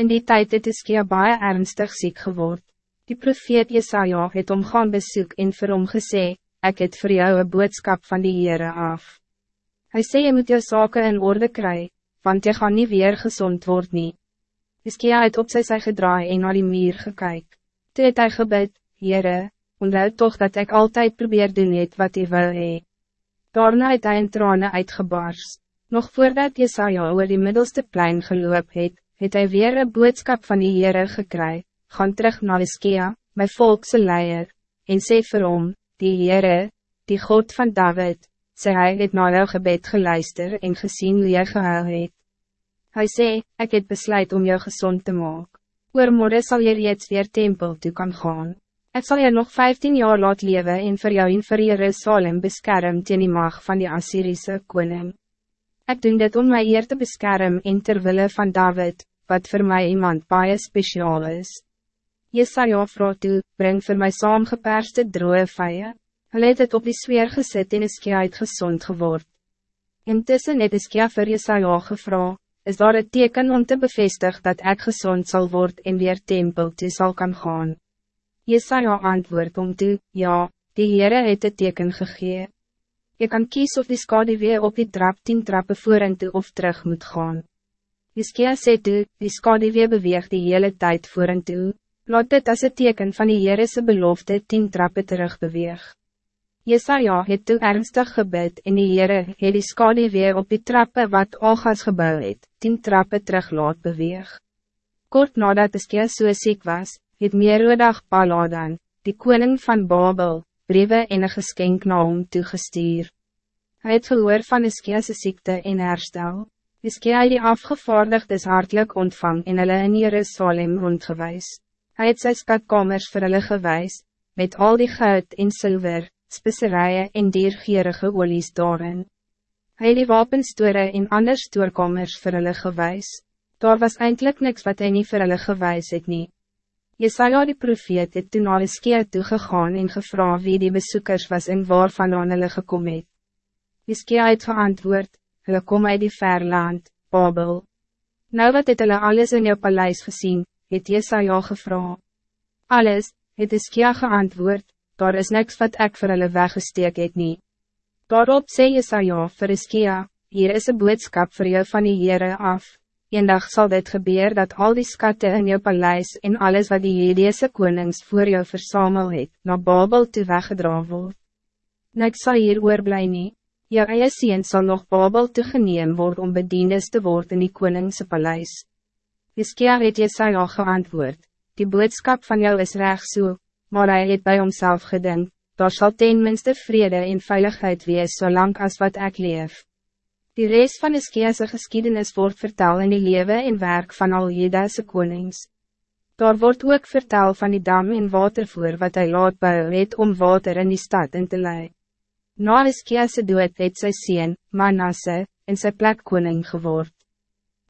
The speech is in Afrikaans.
In die tijd het Iskia baie ernstig ziek geword. Die profeet Jesaja het om gaan besoek en vir hom gesê, ek het vir jou een boodskap van die Heere af. Hij sê je moet jou zaken in orde kry, want je gaan niet weer gezond worden. nie. Iskia het op sy sy gedraai en na die muur gekyk. Toe het hy gebid, Heere, onthou toch dat ik altijd probeer doen het wat hy wil hee. Daarna het hy in trane uitgebars. Nog voordat Jesaja oor die middelste plein geloop het, het hy weer een boodskap van die Heere gekry, gaan terug na Iskia, my volkse leier, en sê vir hom, die Heere, die God van David, sê hy het na jou gebed geluister en gezien hoe jy gehuil het. Hy sê, ek het besluit om jou gezond te maken. Oormorgen sal jy reeds weer tempel toe kan gaan. Ik zal je nog 15 jaar laat leven en voor jou en voor Jerusalem bescherm teen die mag van die Assyrische koning. Ik doe dit om mij eer te beschermen en terwille van David, wat voor mij iemand baie speciaal is. Jesaja vraag toe, breng voor mij saamgeperste droe vijie. Hij het het op die sfeer gezet en is uit gezond geword. Intussen het Iskia vir Jesaja gevra, is daar een teken om te bevestigen dat ik gezond zal worden en weer tempel toe zal kan gaan. Jesaja antwoord om toe, ja, die Heere het het teken gegee. Je kan kies of die skade weer op die trap tien trappen voor en toe of terug moet gaan. Iskia sê toe, die skaduwee beweeg die hele tijd voor en toe, laat dit as een teken van die Heerese belofte tien trappen terug beweeg. Jesaja het toe ernstig gebid en die Heere het die skaduwee op die trappen wat Algas gebouw het, tien trappen terug laat beweeg. Kort nadat Iskia so ziek was, het Merodag Paladan, die koning van Babel, briewe en een geskenk na hom toegestuur. Hij het gehoor van Iskia's ziekte en herstel. Iskia het die afgevaardigdes hartelijk ontvang en hulle in Jerusalem rondgewys. Hij het sy skatkamers vir hulle gewys, met al die goud en zilver, specerijen en diergierige olies daarin. Hy het die wapenstore en ander stoorkamers vir hulle gewys. Daar was eindelijk niks wat hij niet vir hulle gewys het nie. Jesaja die profeet het toen al Iskia toegegaan en gevra wie die bezoekers was en waarvan aan hulle gekom het. Iskia het geantwoord, hulle kom uit die verland, Babel. Nou wat het hulle alles in jou paleis gezien, het Jesaja gevra. Alles, het Iskia geantwoord, daar is niks wat ik voor hulle weggesteek het nie. Daarop sê Jesaja vir Iskia, hier is een boodskap voor jou van die Heere af. Eendag zal dit gebeuren dat al die skatten in jou paleis en alles wat die Jedeese konings voor jou versamel het, na Babel toe weggedra word. Niks sal hier oorblij nie. Jou eie sien sal nog Babel toegeneem word om bediendes te worden in die koningse paleis. Iskia het Jesaja geantwoord, die boodskap van jou is recht so, maar hij het bij homself gedink, daar sal tenminste vrede en veiligheid wees zolang als wat ik leef. Die rest van Iskia's geschiedenis wordt vertel in die leven en werk van al Jeda'se konings. Daar wordt ook vertel van die dam en watervoer wat hij laat bouwen het om water in die stad in te leiden. Na Iskia'se dood het sy sien, Manasse, in sy plek koning geword.